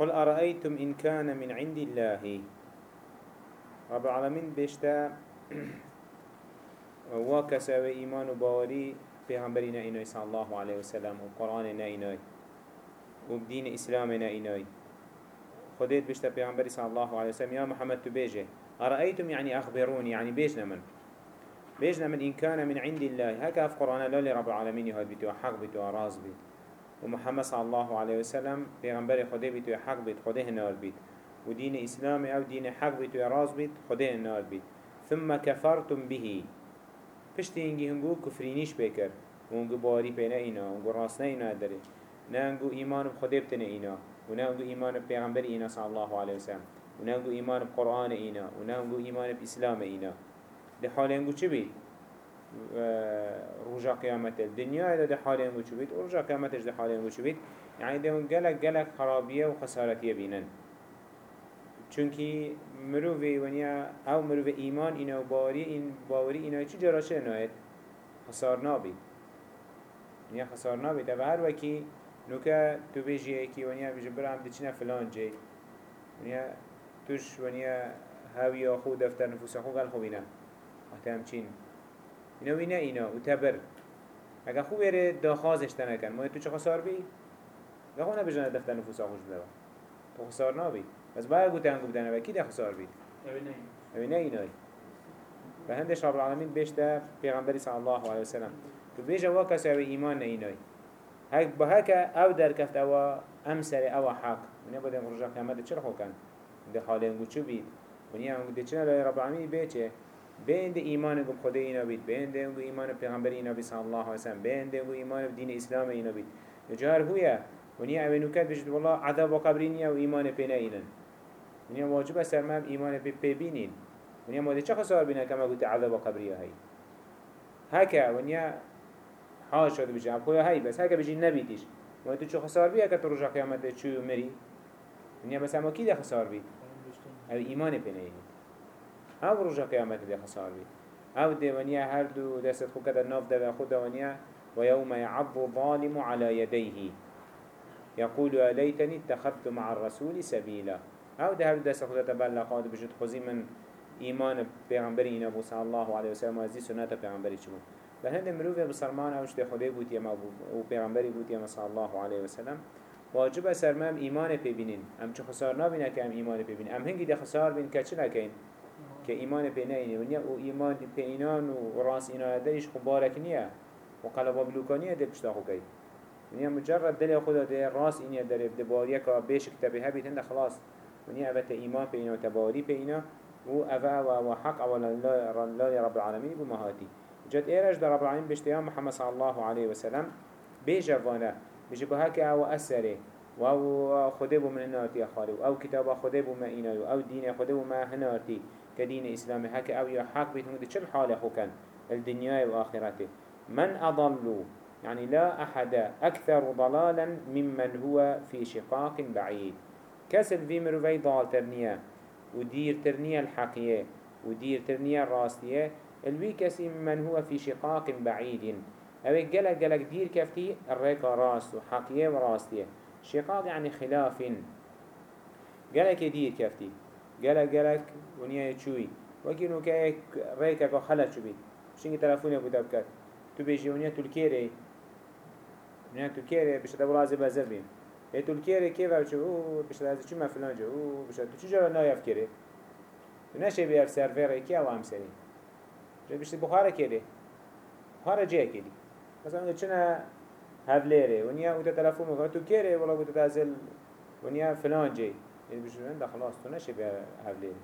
قل أرأيتم إن كان من عند الله؟ رب العالمين بيشتا وكسا وإيمان وباوري پیغمبرنا إنوي صلى الله عليه وسلم وقرآننا إنوي وبدين إسلامنا إنوي خديت بيشتا پیغمبري صلى الله عليه وسلم يا محمد تبيجه أرأيتم يعني أخبروني يعني بيجنا من بيجنا من إن كان من عند الله. هكا في قرآن لا لرب العالمين يهد بيتو حق بيتو راز بيت ومحمد صلى الله عليه وسلم پیغمبر خده بيتو حق بيت خده هنار بيت ودين إسلام أو دين حق بيتو راز بيت خده هنار بيت ثم كفرتم به. پشتی اینگی هنگو کفرینیش بکر. و هنگو باری پینه اینا هنگو راست نه اینا داره. نه هنگو ایمان بخده بتنه اینا. و نه هنگو ایمان پیغمبر اینا صلی الله علیه وسلم. و نه هنگو ایمان بقرآن اینا. و نه هنگو ایمان باسلام اینا. ده حال هنگو چه بید؟ رجا قيامت الدنيا ده حال هنگو چه بید؟ رجا قيامتش ده حال هنگو چه بید؟ يعني ده گلک گلک خرابیه و خسارتیه بینن. چونکی مروفی ونیا أو مروف ایمان اینا و باوری این باوری اینا چی جراشه ناید؟ خسار نابید ونیا خسار نابید أو هر وکی نوکه تو بیجی ایکی ونیا بیجی برام دیچینا فلان جی. ونیا توش ونیا هاوی آخو دفتر نفوس آخو قل خوبینا وقتی همچین اینا وینا اینا و تبر. اگه خوب بره داخازش تنکن ما تو چه خسار بی؟ اگه خو نبجنه دفتر نفوس آخوش بلوا تو خسار نابید بس باید گوته هنگو بدنه و کی ده خسار بید؟ اوی نه اینای و هندش رب العالمین بیشتر پیغمبری صلی الله علیه وسلم تو بیجه وا کسی اوی ایمان نه اینای. هک با هک أو در کفت أو امسر أو حق. ونیا بودن رجا قیامت چرا خو کن؟ ده حال هنگو چو بید ونیا هنگو ده چنه رب العالمین؟ بیچه بین ده ایمان گم خدا اینا بید بین ده هنگو ایمان پیغمبری اینا بید صلی الله علیه وسلم. بین ده هنگو ایمان دین اسلام اینا بید. جهر هویا؟ ونیا اوی نکت بجد والله عذاب و قبرینیا و ایمان پینا اینن ونیا واجب سر ما ایمان به ببینین ونیا ما چه خسار بینه کما گوت عذاب قبریه هی؟ هکا ونیا حال شده اب خویا هی بس. هکا بجی نبیدیش. ما تو چه خسار بیه که تو رجا قیامت چو مری؟ ونیا بس اما کی ده خسار بید؟ أو ایمان پینه اینید أو رجا قیامت ده خسار بید أو ده ونیا هر دو دست خو کده ناف ده خود ونیا ويوم يعض الظالم على يديه يقول يا ليتني مع الرسول سبيلا أو ده هر دست خدا تبلغ قاد بجد خوزی من ایمان پیغمبری اینا بو صلی الله علیه وسلم و ازی سنت پیغمبری چمو به هند مروف بسرمان اوش ده خدا بودی ما و پیغمبری بودی ما صلی الله علیه وسلم. واجب سرمام ایمان ببینین ام چه خسار نبینه که ام ایمان ببینین ام هنگی ده خسار بین که چه نکین؟ که ایمان پی نینه و أو ایمان پی اینان و راس اینا دهش خبارک نیه. و قلبا بلوکانیه ده پشتا خو کهی ونیا مجرد دل خدا ده راس اینه داره ده باریه که بیش کتابه هبیت هنده خلاص. ونیا اوه ایمان پینا و تباری پینا و اوه و حق اول الله رب العالمين بمهاتي جد ايرج در رب العالمين بشتيا محمد صلى الله عليه وسلم بيجوانا بيجي بهاك أو أسره و خده بو من النارتي خالي أو كتاب خده بو ما إنايو أو دين خده بو ما هنارتي كدين إسلامي هكا أو يحق بيتهم دي چل حال خوكن الدنيا وآخرته من أضلوا يعني لا أحد أكثر ضلالا ممن هو في شقاق بعيد كسل في مروفي ضال ترنيا ودير ترنيا الحقية ودير ترنيا الراستية الوي كسي من هو في شقاق بعيد اوه جلق جلق دير كفتي الريكا راست وحقية وراستية شقاق يعني خلاف. جلق دير كفتي جلق جلق ونيا يتشوي وكينو كايك ريكا كو خلت شو بيت شنك تلفوني ابو دبكت تو بيجي ونيا تلكيري ونيا تلكيري بيش دبرازي بازر بين هي تركيا كيف أو أو بشه از چی مفلان جو أو بشه تو چجا نایف کرده تو نشه بیار سرور کی أو هم سری بشه بخار کرده بخار جه کردی مثلا چنا هفليره ونيا وتا تلفون مغا تو كيري ولا وتا تازل ونيا فلان جي يعني بيجو عند خلاص تو نشه بيار هفليره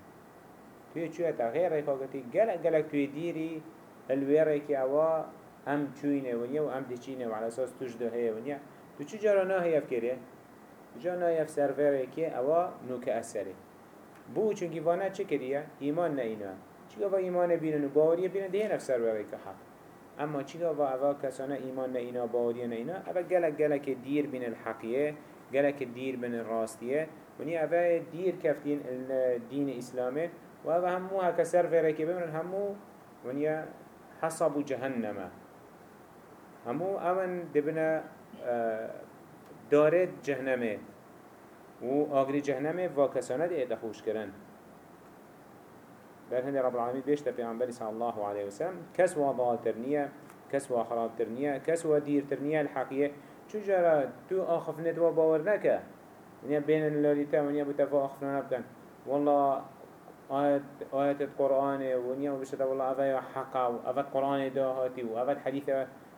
توی چوه تا غیر ریکاگتی گلک گلک توی دیری الویره که اوا هم چوینه ونیا و هم دیچینه و على أساس توش ده هیه ونیا تو چی جارا نه هیف کریه؟ جانا يف سرفره كي اوا نوك أسره بو چونكي وأنا چه كريا إيمان نا إنا چيكا وا إيمان بينن و باوريا بينن ده نف سرفره كحق اما چيكا وا اوا كسانا إيمان نا إنا باوريا نا إنا اوا گلك گلك دير بين الحقية گلك دير بين الراستية وني اوا دير كفتين الدين إسلامي و اوا همو هكا سرفره كي بمرن همو وني حصب جهنم. همو امن دبنا دارد جهنمه و آگری جهنم و کسانه ده خوش کرن. بل هند رب العالمين بيشتا پیغمبر صلى الله عليه وسلم كس و ضالترنية كس و خرابترنية كس و ديرترنية الحقية چو جرى تو آخفنت و باور نكا ونیا بین اللالیتا ونیا بتفا آخفنا نبکن والله آيات آيات القرآن ونیا وبشتا والله أفا حقا وأفا القرآن داهاتي وأفا حديث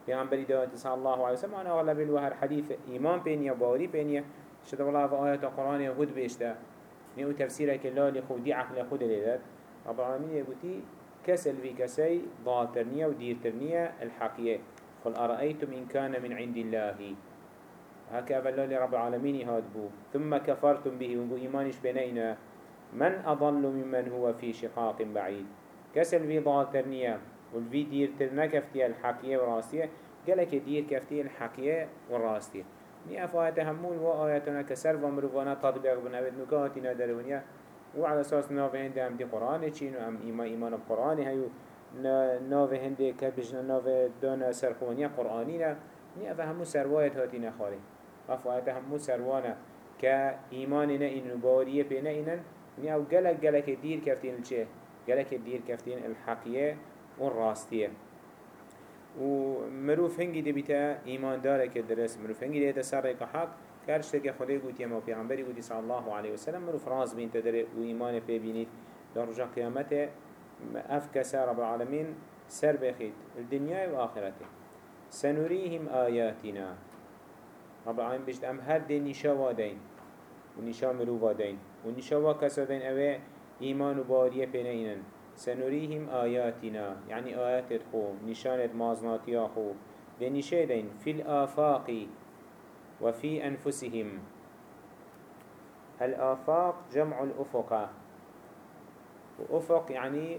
پیغمبری داهاتي صلى الله عليه وسلم. أنا أغلب الوهر حديث إيمان بينيا باوري بينيا شتا والله أفا آيات القرآن هود بيشتا. نيو تفسيرك اللالي خودي عقل خود لذات رب العالمين يقولي كسل في كسي ضاترنية وديرترنية الحقية. قل أرأيتم إن كان من عند الله؟ هكا أبلا رب العالمين هاد بو. ثم كفرتم به ونقو إيمانش بنينا. من أضل ممن هو في شقاق بعيد؟ كسل في ضاترنية والفي دير ترنا كفتية الحقية وراستية قالك دير كفتية الحقية والراستية ني أفايت همون وآياتنا كسر ومروفانا تطبيق بنابد نكاتنا درونيا وعلى أساس ناوه هنده هم دي قرآن چين و هم إيمان بقرآن هيو ناوه هنده كبجنا ناوه دانا سرخوانيا قرآنينا. ني أفا همو سروايت هاتي نخاري أفايت همو سروانا كإيماننا إنو باوريه بينا إنن ني أو قلق قلق دير كفتين الچه قلق دير كفتين الحقية والراستية ومروف هنگي دي بيتا إيمان دارك درس مروف هنگي دي تسرق حق. كارش تك خدای گوتی ما پیغمبری گوتی صلی الله علیه وسلم مرو فراز بین تدره و ایمان پی بینید. در رجا قیامت اف کسا رب العالمین سر بخید. الدنیا و آخرته. سنريهم آياتنا رب العالمين بيجد أم هر دي نشا وادين ونشا مرو وادين ونشا وكسادين أوه إيمان وبارية بينينن سنريهم آياتنا يعني آيات خو نشانة مازناتيا خو دي نشا دين في الآفاق وفي أنفسهم الآفاق جمع الأفق وأفق يعني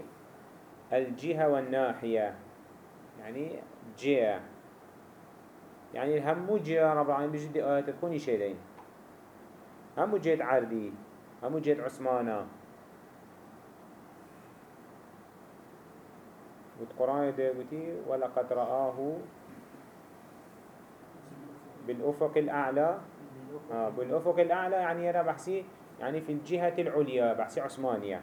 الجهة والناحية يعني جهة يعني همو جهة رب العالمين بجد آيات تكوني شيئين همو جهة عردي همو جهة عثمانة والقرآن ده ولقد رآه بالأفق الأعلى. آه بالأفق الأعلى يعني أنا بحسي يعني في الجهة العليا بحسي عثمانية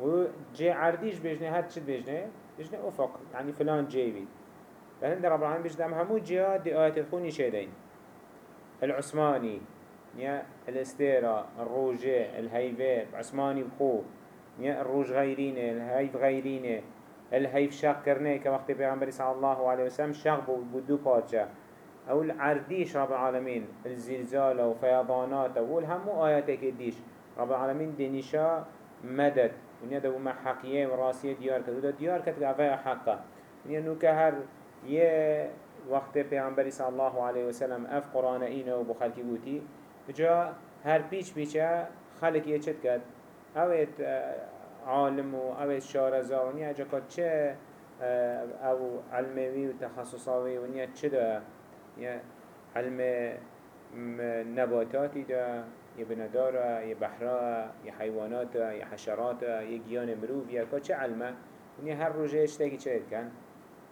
وجي عرديش بيجني هاد شد بيجني أفق يعني فلان جيبي فهند رب العالمين بيجني همو جهات دي آيات الخوني شيدين. العثماني يا الإستيرا الروجي الهيفي عثماني بخو يا الروج غيرين الهيف غيرين الهيف شاق كرني كوقت بيغمبري صلى الله عليه وسلم شاق بودو باتشا أو العرديش رب العالمين الزلزال وفيضانات والهمو آياتك الديش رب العالمين دينيشا مدد. ونيا دو ما حقية وراسية ديار كده. ديار عفايا حقا ونيا نوكا یه وقت پیامبری صلی الله علیه و سلم اف قرآن اینه و بخالکی گوتی جا هر پیچ پیچه خلق یه چت کرد. اوت عالم و اوید شارزاونی جا که چه او علموی و تخصصاوی و نیا چه ده علم نباتاتی ده یه بنداره یه بحره یه حیوانات یه حشرات یه گیان مروف یه که چه علمه؟ و هر روزش اشتگی چه کن؟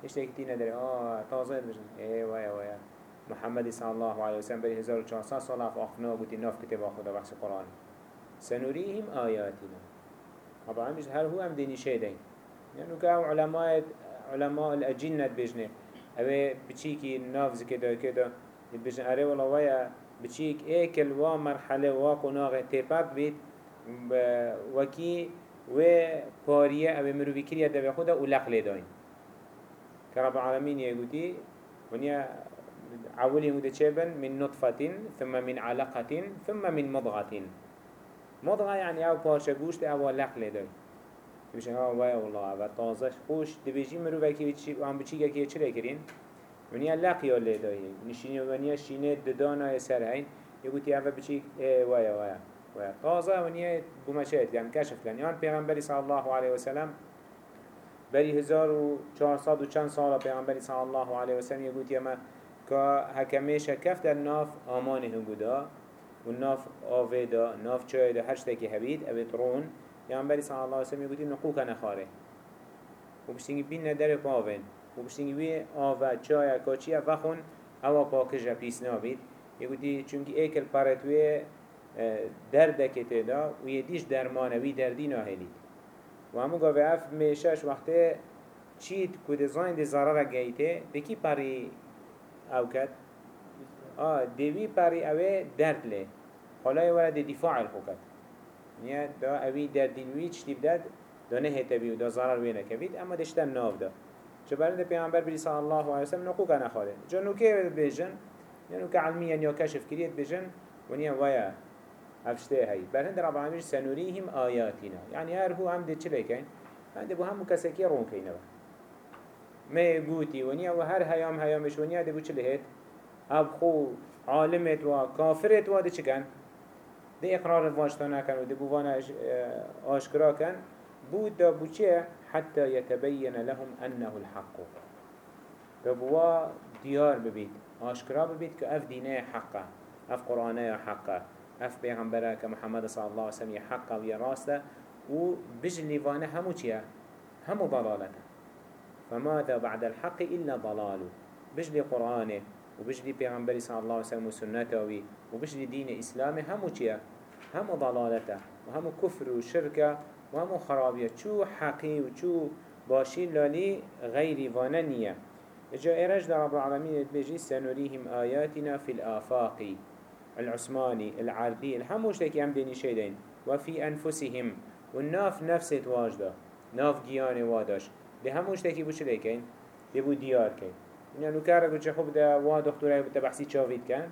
اشتاكي تينا داره آه تازه بجن إيه ويا ويا محمد صلى الله عليه وسلم بری 1400 سال اف اخنا بودی ناف کتاب خدا بحث قرآن. سنريهم آياتنا طبعا مش هل هو ام ديني شيء دين يعني كاو علماء علماء الأجنة بجنه. اوه بچیکی ناف زکده کده بجن اره ولا ویا بچیک ایکل و مرحله و قناغ تیپک بید. وکی و پاریه أو مروی کریه دو خدا و لقل داین که رب العالمین یگوتی ونیا عولی هده چبن من نطفة ثم من علقة ثم من مضغة. مضغة يعني أو پارچه گوشت أو لقل داین بيشن ها وای والله و تازش خوش دبیجی مرو وکی چی هم بچی که چه کرین؟ ونیا لقیا لی دایی. نشینی ونیا شینه ددانا سر هین یگوتی اوه بچی ای وای وای وای. تازه ونیا بومشهد يعني کشف کن. یان پیغمبری صلی الله علیه وسلم بری هزار و چهارصد و چند سال پیامبری صلی الله علیه و سلم گوت یما که هکمیش کف در ناف آمانی هنگودا و ناف آویدا ناف چای دا هشت که هبید ابد رون پیامبری صلی الله علیه و سلم گوت نقوک نخاره. و بشتینگی بین ندر پاون و بشتینگی بی آوه چای کچی و خون هوا پاکش پیس نابید. یکوتی چونکی ایکل پرتوی دردکت دا و یه دیش درمانوی دردی ناهلید و همو گاوه اف میشهش وقتی چیت کود زاین دی ضرر گیته دکی پری او کد؟ آه دیوی پری اوه درد لی حالا ورد دفاع الخو کد نیه یعنی دا اوی دردینوی چتیب داد؟ دا نه هتبی و دا زرار وی نکوید اما دشتن ناو دا. چه برند پیامبر بریسا الله و عیسیم نقو که نخواده جا نوکه بیجن یا یعنی نوکه علمی یعنی یا کشف کرید بیجن و نیا ویا افشته هاي برهند رب العالمين سنريهم آياتنا يعني هر هو هم دي چلي كين هند بو هم كسكي رون كينوا ما يقوتي ونيا وهر هيام هيامش ونيا دي بو چلي هيت اب خو عالمت و كافرت و دي چكن دي اقرار الواشتانا كان و دي بوانا آشكرا كان بود دا بو چه حتى يتبين لهم أنه الحق. دا بوا ديار ببيت آشكرا ببيت كأف دينه حقه. أف قرآنه حقه. اف پیغمبره که محمد صلی الله علیه وسلم حق و راسته و بجل لیوانه همو چیه؟ همو ضلالته. فماذا بعد الحق إلا ضلاله؟ بجل قرآنه وبجل پیغمبر صلی الله علیه وسلم و سنته وبجل دين إسلامه همو چیه؟ همو ضلالته وهمو كفر وشركه وهمو خرابيه شو حقي وشو باشي لالي غير واننية جاء رجل رب العالمين بيجي سنريهم آياتنا في الآفاق. العثماني العربي الهموش تكي هم ديني شيدين وفي أنفسهم والناف نفسه واجده ناف جيان وادش ده هموش تكي بوش ليكين يبو ديار كين يعني نكاره قلت خب ده واد دكتوره بتا بحثي شافيت كان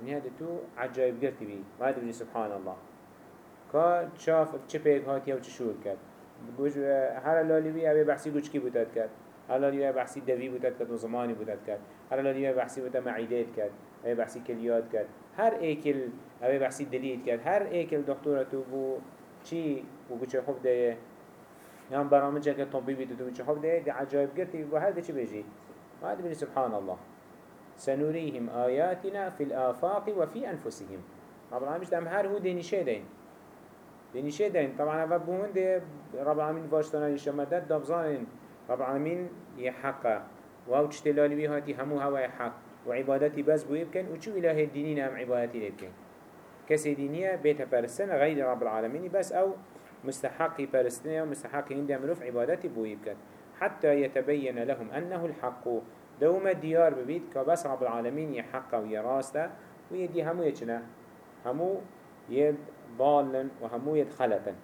يعني هذا تو عجائب قرتي بي ما بني سبحان الله كا شاف چپيك هاتي أو چشور كد بقوش هر لالي بي اوه بحثي قوش كي بوتاد كد هر لالي بحثي دوي بوتاد كد وزماني بوتاد كد هر لالي بحثي بوتا معيدات كد اوه بحثي كليات كد هر ایکل اوه بحثی دلیت کرد هر ایکل دکتور تو بو چی و بچه خوب ده هم برامج که طبی تو بچه خوب ده ده عجایب گرتی و هر ده چی بجی؟ ما بني سبحان الله سنريهم آياتنا في الآفاق وفي أنفسهم. رب العالمين دم هر هو ديني شيدين ديني شيدين طبعا أفا بوهن ده رب العالمين فاشتنا يشمدد دابزانين رب العالمين يحقا وهو تشتلالي بيهاتي همو هوا يحق وعبادتي بس بو يبكن وشو إله الدينين هم عبادتي لبكن كسي دينية بيتها برستن غير رب العالمين بس أو مستحقي برستن ومستحقي عند مروف عبادتي بو يبكن حتى يتبين لهم أنه الحق. دوما ديار ببيت كبس رب العالمين يحق ويراسته ويدي همو يتشنا همو يد ضالا وهمو يد خلطا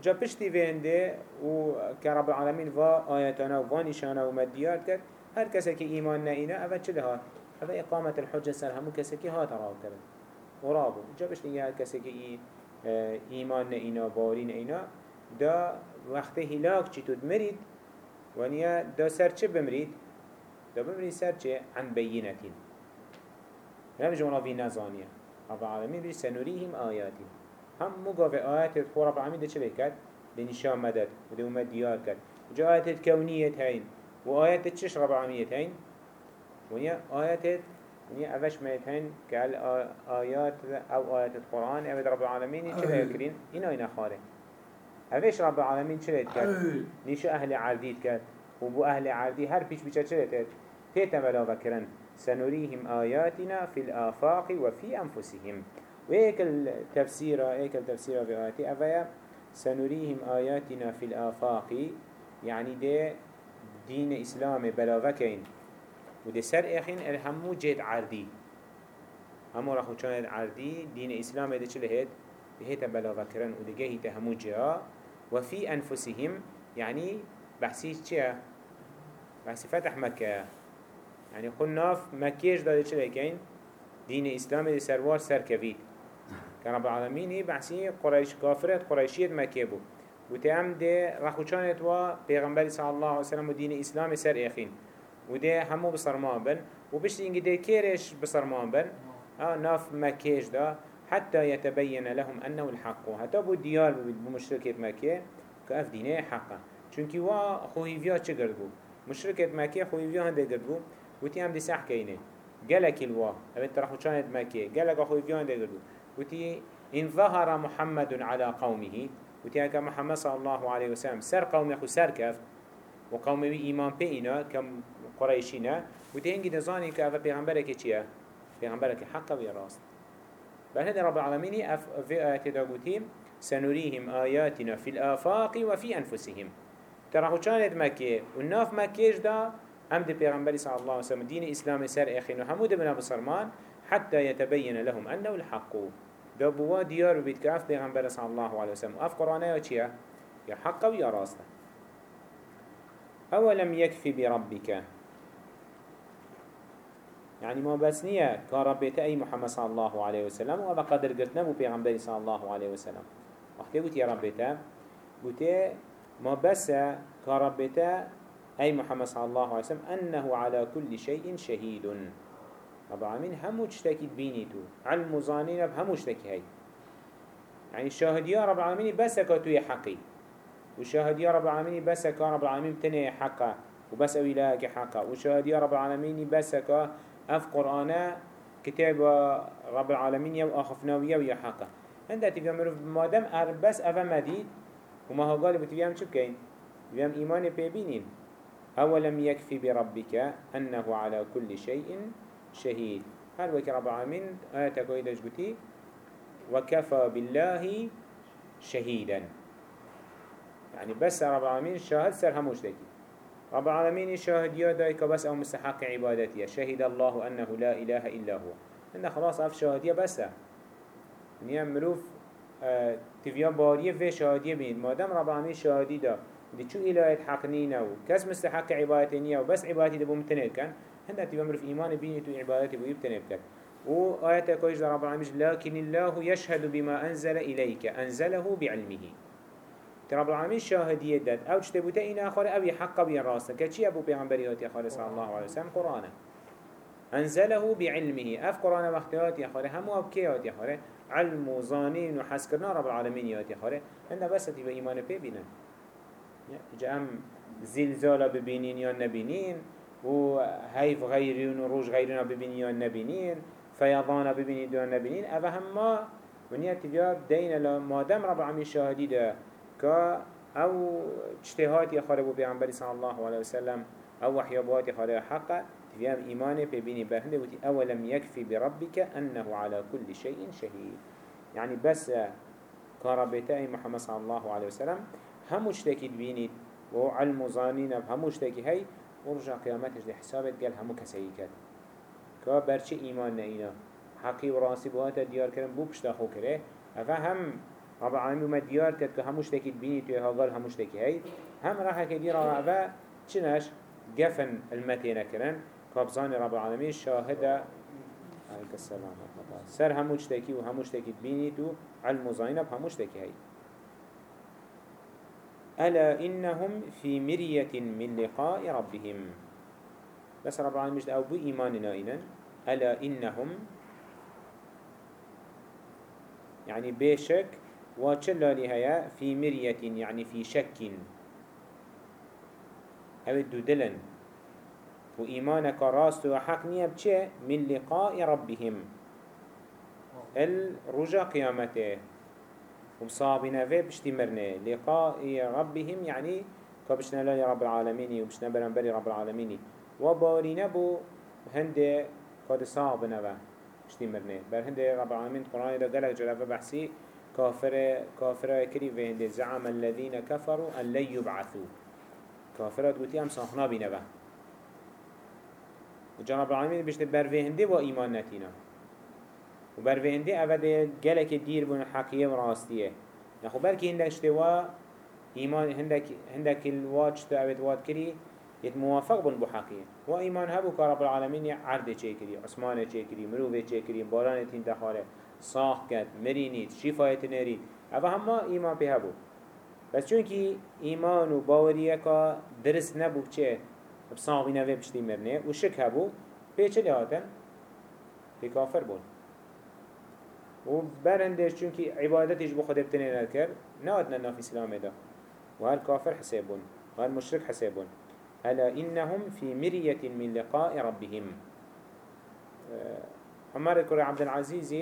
جا پشتی وینده و که رب العالمین و آیتانا و نشانا و مدیات کرد هر کسی که ایمان نئینا اوه چه هات اوه اقامت الحجه سر همو کسی که هات راو کرد و رابو جا بشت هر کسی که ای آه، ایمان نئینا باری نئینا دا وقت هلاک چی تود مرید؟ ونیا دا سر چه بمرید؟ دا بمرید سر چه؟ عن بینتین. جونا في نزانية رب العالمين بيش سنريهم آياتي هم مقاف آيات خور رب العالمين ده چه بكت ده نشان مدد وده امد ديار كت وجا آيات الكونية هين وآيات تشش رب العالمين هين ونيا آيات ونيا أفش ما يتهين كال آيات أو آيات القرآن أبد رب العالمين شو يكرين؟ إنا إنا خارج. أفش رب العالمين شو يتكر نيشو أهل عرديت كر وبو أهل عردي هر بيش بيش شو يتكر تيتملا وكرن سنريهم آياتنا في الآفاق وفي أنفسهم. وهيك التفسير هيك التفسير في آياتي. أفيا؟ سنريهم آياتنا في الآفاق يعني ده دين إسلام بلاغكين وده سر إخين الهمو جيد عردي همو رخو چاند عردي دين إسلام ده چله هيد بهيتا بلاغكرن وده جهيتا همو جاء وفي أنفسهم يعني بحثي چيه بحثي فتح مكة يعني خناف مكيش داده چله كين دين إسلام ده سروار سر كفيد كان رب العالمين بحثي قريش كافرت قريشيت مكة بو وتام ده رخوشانت و پیغمبر صلی الله علیه وسلم و دین اسلام سر اخین. و ده همو بصرمان بن. و بشت اینگه ده کیرش بصرمان بن. ناف مكيش ده حتى يتبين لهم أنه الحق. حتى بو ديار بمشركة مكة كأف دينه حقا چونكي وا خوهيفيا چه قرد بو؟ مشركة مكة خوهيفيا هنده قرد بو؟ وتي هم دي سح كينه قالك الوا أبت رخوشانت مكة قالك خوهيفيا هنده قرد بو. وتي إن ظهر محمد على قومه. وتيها محمد صلى الله عليه وسلم سر قوم يخو سر كفت وقوم إيمان بينا كم قريشينا وتيهنجي دزاني كأفا بيغمبرك چيه پیغمبرك حق و راست. بل هذا رب العالمين اف في آيات داقوتيم سنريهم آياتنا في الآفاق وفي أنفسهم. ترى خو كانت مكة والناف مكيش دا دي پیغمبر صلى الله عليه وسلم دين إسلام سر إخين وحمود بن بصرمان حتى يتبين لهم أنه الحق. دا بوا ديار بيت كاف پیغمبر صلى الله عليه وسلم اف قرآنه يا چيا يا حق ويا راست. أولم يكفي بربك يعني ما بس نية كاربيت أي محمد صلى الله عليه وسلم وأبا قدر قلت نمو بيغمبري صلى الله عليه وسلم وقت قلت يا ربيتا قلت ما بس كاربيت أي محمد صلى الله عليه وسلم أنه على كل شيء شهيد رب العالمين همو تشتكي بينيتو علم ظانين همو تشتكي هاي يعني الشاهد يا رب العالمين بس كاتوي حقي وشاهد يا رب العالمين بس رب العالمين تني حقا. وبس أولاك حقا. وشاهد يا رب العالمين بس أف قرآن كتاب رب العالمين يو أخفناوية ويا حقا. عندها تبقى مروف مادم بس أفا مديد وما هو قال بتبقى شو بكين بيام إيمان بيبينين أولم يكفي بربك أنه على كل شيء شهيد. هل وك رب العالمين آية قويدة جبتي؟ وكفى بالله شهيدا. يعني بس رب العالمين شاهد سر هموش رب العالمين شاهد يا دايك بس أو مستحق عبادتي شهد الله أنه لا إله إلا هو. إنه خلاص أف شاهدية بس. نيا مروف آه تفيان بارية في شاهدية بين ما دام رب العالمين شاهدي دا دي شو إلهي حقنينا وكاس مستحق عبادتي وبس عبادتي دبو متنل كان هنده تبقى مروف إيمان بيني تو عبادتي بو يبتنل كان وآية كويش رب العالمين لكن الله يشهد بما أنزل إليك أنزله بعلمه. رب العالمين شاهدية داد أو جتبوتا اينا اخوار أو يحق بي راسا كچي ابو بيغمبريات يا خالي صلى الله عليه وسلم قرآن أنزله بعلمه. اف قرآن وقتيات يا خالي همو ابكيات يا خالي علم وظانين وحسكرنا رب العالمين يا خالي هنده بس تبا ايمان بي بينا جا ام زلزال ببينين يا نبينين و هيف غيرين وروج غيرنا ببينين يا نبينين فيضان ببينين يا نبينين اوه هما ونيا تبا دين لما رب العالمين شاهدي ده كا أو اجتهاد يخارب بيعنبري صلى الله عليه وسلم أو وحيابات يخارب حقا تفهم إيمانه ببيني بهنده وتي أولم يكفي بربك أنه على كل شيء شهيد يعني بس كاربتاء محمد صلى الله عليه وسلم هم اشتكي بيني وعلم ظانين هم اشتكي هاي ورجع قيامتش دي حسابت قال همو كسيكات كا برچه إيمان نئينا حقي وراسي بواتا ديار كرم بو بشتاخو كره أفهم رب العالمين ما ديار كد که هموش تكيد بيني توي هاقال هموش تكي هاي هم راح كدير رعبا چنش قفن المتين كرن كابزان رب العالمين شاهدة عليك السلام سر هموش تكي وهموش تكيد بيني تو علم زينب هموش تكي هاي ألا إنهم في مرية من لقاء ربهم؟ بس رب العالمين مجد أو بو إيماننا إنن ألا إنهم يعني بشك وچلالی هيا في مرية يعني في شك. أو دو دلن؟ و إيمانك راست وحق نية بچه من لقاء ربهم. الرجا قيامته. ومصابنا في بشتي مرنه لقاء ربهم يعني كبشنا لالي رب العالمين وبشنا برنبري رب العالمين. وبارينا بو هنده قد صابنا بشتي مرنه بر هنده رب العالمين قرآن دا قلق جلافة بحسي كافر كافر كري وهند زعم الذين كفروا أن لن يبعثوا. كافرات قلت يام صاحنا بينا وجناب العالمين بيشت بروهندي و إيمان نتينا. وبروهندي أفده جلك الدير بون حقية وراستية نخو بركي هندك اشتوا إيمان هندك هندك الواج تأبد واد كري يت موافق بون بحقية وإيمان هبو كرب العالمين عرض چه كري عثمان چه كري مروفه چه كري باران تين دخاره صاح كد مرينيت شفايت نريد اوه هما ايمان به بس چونكي ايمان و باوريه که درست نبو چه بصاحبي نوه بشتي مرنه و شك هبو پیچه لهاتن پی بون و برندش چونكي عبادتش بو خود ابتنه نکر نهاتنا ناف اسلام ده و هر کافر حسابون و هر مشرك حسابون. ألا إنهم في مرية من لقاء ربهم. عمر كرة عبد العزيز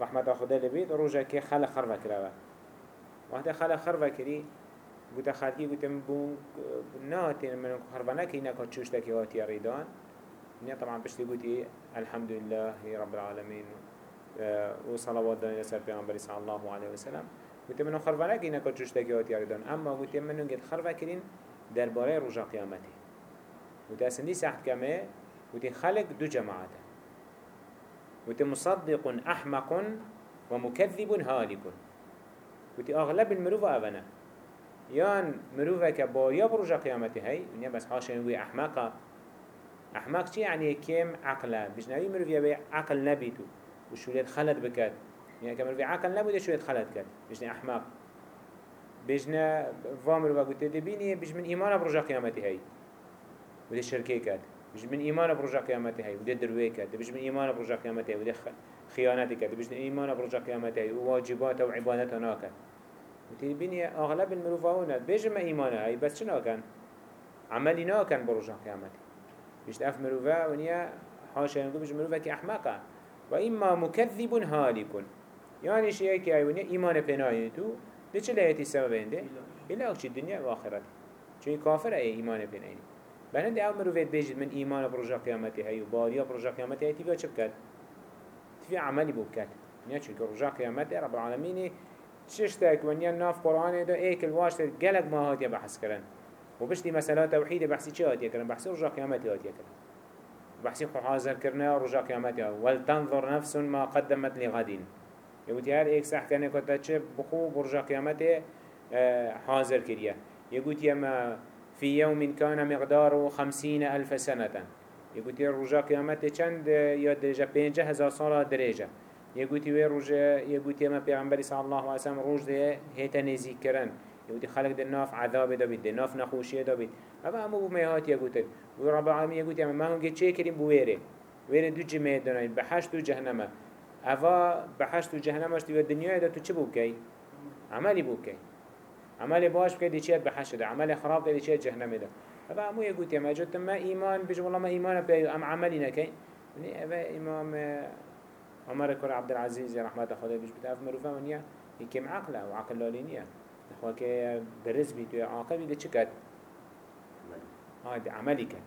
رحمت خدا لبید روزه که خل خرفه کرده وقتی خل خرفه کری گوته خلقی گوته بون نه تین من نکی نکا چوش تکی هاتی ریدان. ونیا طبعا بشتی گوتی الحمد لله رب العالمين وصلوات داني لسر پیغمبر صلى الله عليه وسلم گوتی منو خرفانه که اینا کچوش تکیات یاری دان اما گوتی منو گت خرفه کرین درباره رجا قیامتی. گوتی اسندی سحت کمه. گوتی خلق دو جماعته گوتی مصدق احمق ومكذب هالك گوتی اغلب المروف اوانه يان مروفه كباريا برجا قيامته هاي ونيا بس حاشا نقول احمقه. احمق چی يعني كم عقله بجنبي مروف يبي عقل نبيتو وشوليت خلد بكات يعني كمل في عقل نبوده شوية خلد كات بجنا أحمق بجنا فامر وقلت تبيني بج من إيمان برجع قيامتي هاي. وده شركة كات بج من إيمان برجع قيامتي هاي. وده دروي كات بج من إيمان برجع قيامتي هاي. وده خيانتي كات بج من إيمان برجع قيامتي هاي. وواجبات وعبادات ناكت وتبيني أغلب المروفاونا ما إيمان هاي. بس شنو كان؟ عملي ناكن برجع قيامتي. بيشت أف مروفا ونيا حاشا ينقول بج مروفا كي أحمقا وإما مكذب هالك. يعني شيء كي أيوني إيمان بناية تو ليش لا يأتي السبب عنده إلا أكش الدنيا وآخرة شيء كافر أي إيمان بناية. بهند أمر وفيت بيجد من إيمان برجع قيامته هاي وباريا برجع قيامته هاي تبي أشبكت تبي عملي بوكت يعني شو برجع قيامته رب العالمين ششتك ونيا ناف قرآن ده كل واش جلك ما هاد يبحث كرن. وبشتي مسألة توحيد بحثي شو هاد يكرن بحثي رجع قيامته هاد يكرن بحثي خو حاضر كرنا رجع قيامته ولتنظر نفس ما قدمت لغدين يقول هر ایک صح کتا چه بخو برجا قیامت حاضر کریه. يقول يما في يوم كان مقداره خمسين ألف سنة يقول رجا قيامت چند يا درجة؟ بينجة هزار سالة درجة. يقول يا رجا صلى الله عليه وسلم ده هيتا نزيك كرن يقول خلق ده ناف عذاب ده بيد ناف نخوشية ده بيد أما أمو بميهات يقول ورب العالمين يقول يما ما هم قد چه كريم بويره ويره دو جمعه دانين بحشت و جهنمه اوه بحشت و جهنمش دیو دنیای ده تو چه بوکی؟ عملی بوکی عمل باش بکی دی چیت بحشت ده عمل خراب ده دی چیت جهنم ده اوه امو یه گوتی ما جد ما ایمان بجو والله ما ایمان بی ام عملی نکی. يعني اوه امام عمر كر عبد العزيز رحمة خدا بيش بتعرف مروفا ونيا يكيم عقله وعقل لالينيا نخوا كي درس بيتو عاقل بيده چكت هاي عملي كت.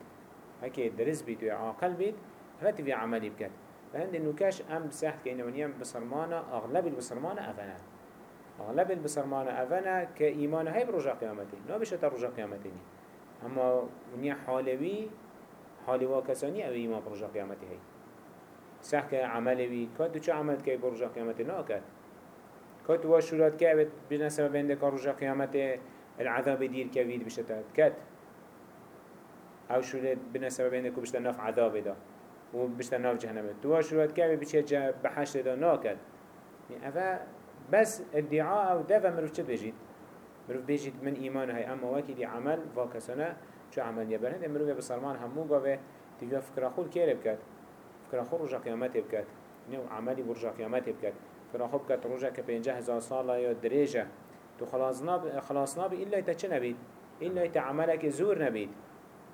هكي درس بيتو عاقل بيت هاتي في عملي بكت. فهند النكاش أم بسحت كأنه ونيام بصرمانة أغلب البصرمانة أفنا أغلب البصرمانة أفنا كإيمان هاي برجع قيامتين نو بشتا رجع قيامتين أما ونيا حالوي حالي واكساني أو إيمان برجع قيامتي هاي. سح كعملوي كاد چه عمل كي برجع قيامتين نا كاد كاد واشورات كابت بنا سبب عندك رجع قيامته العذاب دير كبير بشتا كاد أو شورات بنا سبب عندك بشتا نف عذاب ده و بشتر ناف جهنم تو شروعات كابي بچه بحشت دا ناكد يعني افا بس ادعاء أو دفع مروف چه بجيد مروف بجيد من ايمان هاي اما واكي دي عمل واكسنا شو عمل يبرن هنده مروف بسرمان همو قاوه تبقى فكرة خول كير بكت فكرة خول رجا قيامت بكت نو عملي برجا قيامت بكت فكرة خول بكت رجا كبينجه هزار صالة يا دريجة تو خلاص ناب خلاص ناب إلا يتچه نبيد إلا يتعملك زور نبيد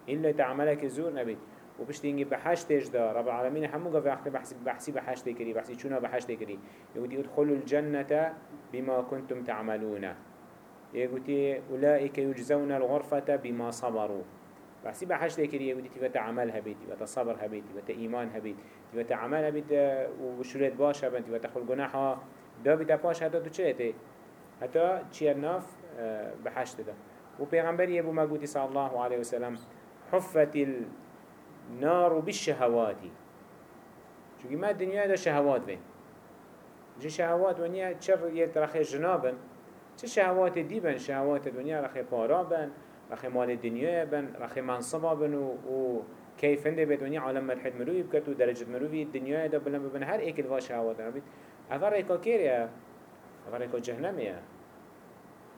إلا يتعملك زور نبيد وبشتينجي بحشتش دا رب العالمين همو قف وقت بحسي بحسي بحشت كري بحسي شونا بحشت كري يقولي ادخلوا الجنة بما كنتم تعملون. يقولي أولئك يجزون الغرفة بما صبروا. بحسي بحشت كري يقولي تبتا عملها بيت تبتا صبرها بيت تبتا إيمانها بيت تبتا عملها بيت وشريت باشا بنت تبتا خل جناحها دا بيتا باش حتى تشيته حتى تشير ناف بحشت دا وبيغمبر يبو ما قلت صلى الله عليه وسلم حفت ال نار بالشهوات. چونکه ما دنیا دا شهوات بین. چه شهوات ونیا چه یه جنابن چه شهوات دی بن؟ شهوات دنیا رخی پارا بن رخی مال دنیا بن رخی منصبا بن و, و كيفنده بيت ونيا عالم مرحد مروي بكت ودرجة مروي الدنيا دا بلن ببن هر ايك الوا شهوات نبيت افر ايكا كيريا افر ايكا جهنميا.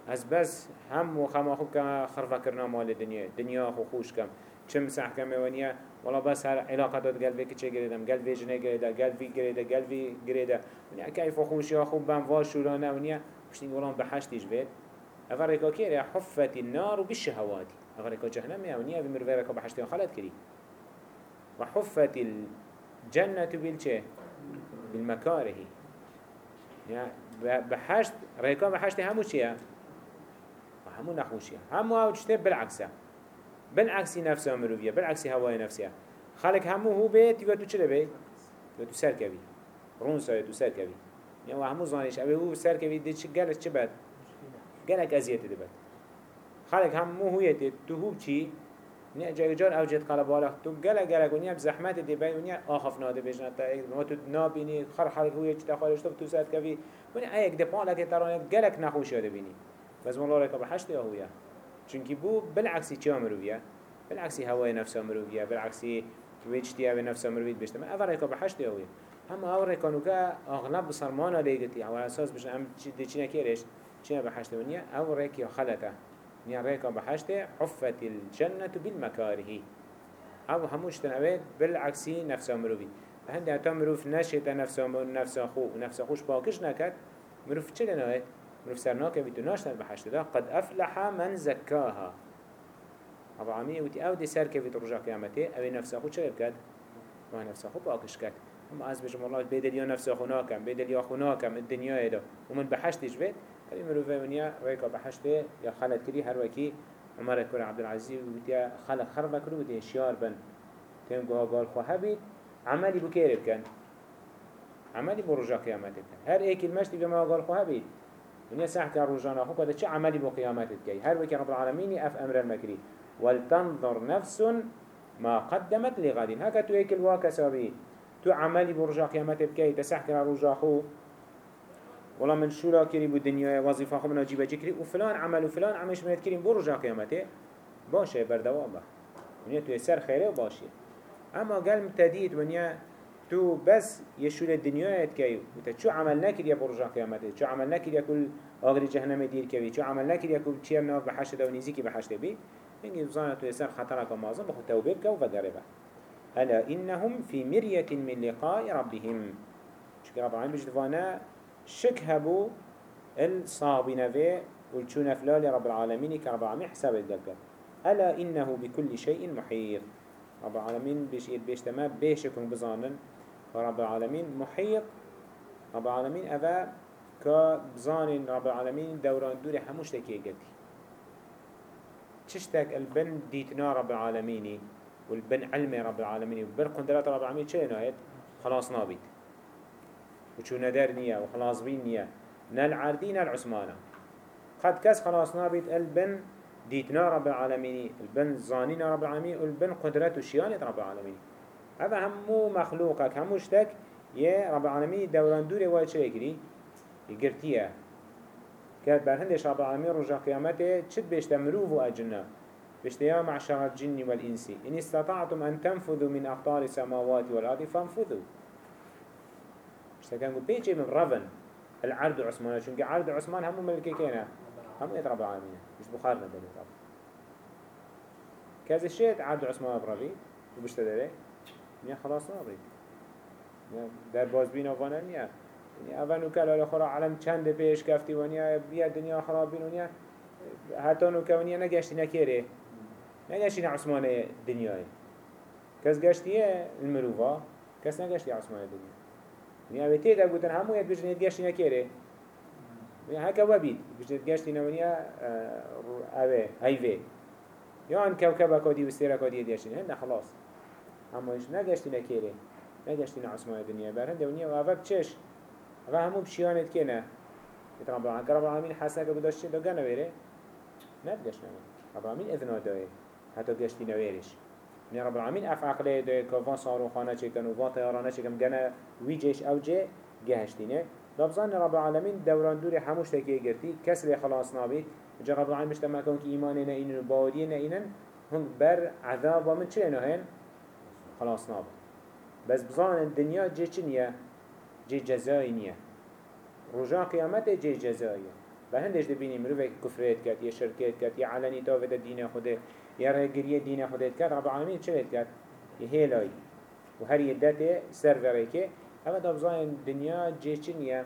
از بس هم و خما خوب که خرفه کرنا مال دنیا. دنیا خو خوش کم. چه مسح کمه ونیا. ولا بس هر علاقه داد قلبي كتشي قريدم قلبي جنه قريده قلبي قريده قلبي قريده ونیا كيف خوش يا خوب بم واش شورانه ونیا. مش نقولون بحشتش بيت أفريقا كير حفت النار بالشهوات أفريقا جهنم يا ونيا بمرفيرك بحشتين خلت كري وحفت الجنة بالچه؟ بالمكاره. يعني بحشت ريكا بحشت همو چيه همو نخوشيه همو أو تشتب بالعكسة. بالعكس نفسه مروفية بالعكس هواي نفسها خلق همو هو بيت يقول تو چه بيت؟ يقول تو سر كبي. رون سايد تو سر كبي. يعني همو زانيش أبي هو سر كبي دي چه قالش چه بد؟ قالك أزيت دي بد. خلق همو هو يتي تو هو چي؟ نیا جای جان اوجد قلب والا. تو گله گله کنیا بزحمت دی بین ونیا آخف ناده بجنه تا ما تو نابینی خر خلق هوی چه خارج تو تو ساعت کفی ونیا ایک دپان لکه ترانه گلک نخوش یاد بینی. بس مولا رکب حشت یا هویا. چونکی بو بالعکسی چه مرویه بالعكس هواي نفسه مروفيا بالعكس ويجتيا بنفسه مروفيت بيشتما أفر هيكا بحشت يوي هم أور هيكانو كا أغلب بصرمانا ليغتي على أساس بشن أم دي چينا كيرش چينا بحشت ونيا أور هيكي خلطة. نيا ريكا بحشت حفت الجنة بالمكاره. أو هموش تنويد بالعكس نفسه مروفي هندي هتا مروف نشيت نفسه نفسه خو ونفسه خوش باكش نكت مروف چه لنويد مروف سرناك بيتو ناشتن بحشت ده. قد أفلح من زكاها. رب العالمين وتي أو دي سر كيف ترجع قيامته أو نفسه خود شغل كد ما نفسه خود باكش كد هم از بجم الله بدل يا نفسه خو كم بدل يا خو كم الدنيا ده. ومن بحشتش بيت هذه مروفه منيا ويكا بحشته يا خالد كري هر وكي عمر عبد العزيز وتي خالد خرب كرو وتي شيار بن. تيم قال قال خو هبيت. عملي بكير كان. عملي برجع قيامته هر ايك المشتي بما قال خو هبيت. من يسحك رجانا خو كذا شو عملي بقيامته كي هر وكي رب العالمين اف أمر المكري ولتنظر نفس ما قدمت لغد. هكا تو هيك الواقع سابي تو عملي برجع قيامت بكي تسحك رجع خو. والله من شو لا كري بالدنيا وظيفة خو من أجيب جكري وفلان عمل وفلان عمش من كريم برجع قيامته باشه بردوام ونيا تو يسر خيره باشه. اما قال متديد ونيا تو بس يشول الدنيا يتكيو وتا شو عمل نكر يا برجع قيامته شو عمل نكر يا كل آغري جهنم دير كوي شو عمل نكر يا كل تشير ناف بحشد ونيزيكي بحشد بي هنگی بزانه تو يسر خطرك مازن بخو توبه بك وفقربه ألا إنهم في مرية من لقاء ربهم. شكرا رب العالمين بجدوانا شك هبو الصابين في والشون فلال رب العالمين كرب العالمين حساب الدقل ألا إنه بكل شيء محيط. رب العالمين بيش بيشتما بيشكم بزانن. فرب العالمين محيط. رب العالمين أبا كبزانن. رب العالمين دوران دوري حموش تكيه قلتي تشتك البن ديتنا رب العالمين والبن علم رب العالمين والبن قدرات رب العالمين نهايت؟ خلاص نابيت. وشو ندر نية وخلاص بين نية نال عردي نال عثمانة قد كس خلاص نابيت البن ديتنا رب العالمين البن زانينا رب العالمين والبن قدرات وشيانة رب العالمين هذا همو مخلوقك همو شتك يا رب العالمين دوران دوري وايد شو يجري يقرتيه كاد برهندش رب العالمين رجع قيامته چد بيشت مروف وأجنة بيشت يا معشر الجن والإنس إن استطعتم أن تنفذوا من أقطار السماوات والأرض فانفذوا. بيشت كان قل بيجي من رفن العرض عثمان. چونك عرض عثمان همو ملكي كينا. همو يد رب العالمين مش بخارنا بني رب كذا الشيء عرض عثمان بربي وبشت داره نيا خلاص نابري در بازبين وفانا نيا. يعني اول نوكا لالا خورا علم چند پیش کفتی ونیا بیا دنیا خراب بین ونیا حتی نوکا ونیا نگشتی نکره نگشتی عثمان دنیای کس گشتیه المروفا. کس نگشتی عثمان دنیا ونیا اوه دا گوتن همو یاد بجنید گشتی نکره ونیا هکا وبید بجنید گشتی نونیا اوه هیوه یا ان کوكبه کادی و سیره کادی دیشتین هنده خلاص اما إيش نگشتی نکره نگشتی عثمان دنیا برهنده ونیا و اوه چش و همو بشیانت که نه رب العالمین رب العالمین حسنه که بداشتی دو گنه بره ندگش نمید رب العالمین اذنا داره حتی گشتی نویرش من رب العالمین اف عقله ده که وان صاروخانه چکن و وان طیارانه چکن گنه وی جيش أو جه گهشتینه لابزان رب العالمین دوران دور هموش تکیه گرتی. کس لی خلاص نابید جا رب العالمین مشتما کن که ایمان نه اینن و باوری نه اینن. هم بر عذاب من چه نهن خلاص نابید بس بزان الدنيا جه چنیه جي جزائي نية رجاء قيامته جي جزائي بهندش دبيني مروفك كفريت كات يا شركات كات يا علني تافد الدين خده يا رجريه دين خده كات رب العالمين شريت كات يهيلاي وهر يدته سيرفريكي اما دبزاين دنيا جي چنية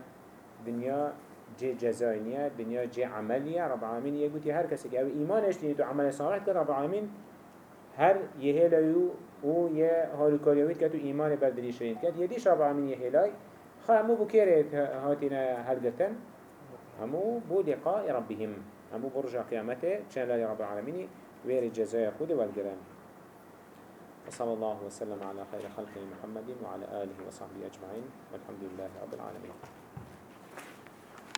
دنيا جي جزائنية دنيا جي عملية رب العالمين يقول هر كسي أو ايمان اشتني تو عمل صالح كات رب العالمين هر يهيلايو و يه هارو كاريويت كاتو ايمان بردري شرين كات يديش رب العالمين يهيلاي خا همو بو كيرت هاتينا هلقتن همو بو لقاء ربهم. همو برجع قيامته چان لله رب العالمين وير الجزاء خود والقران وصلى الله وسلم على خير خلقه محمد وعلى آله وصحبه أجمعين والحمد لله رب العالمين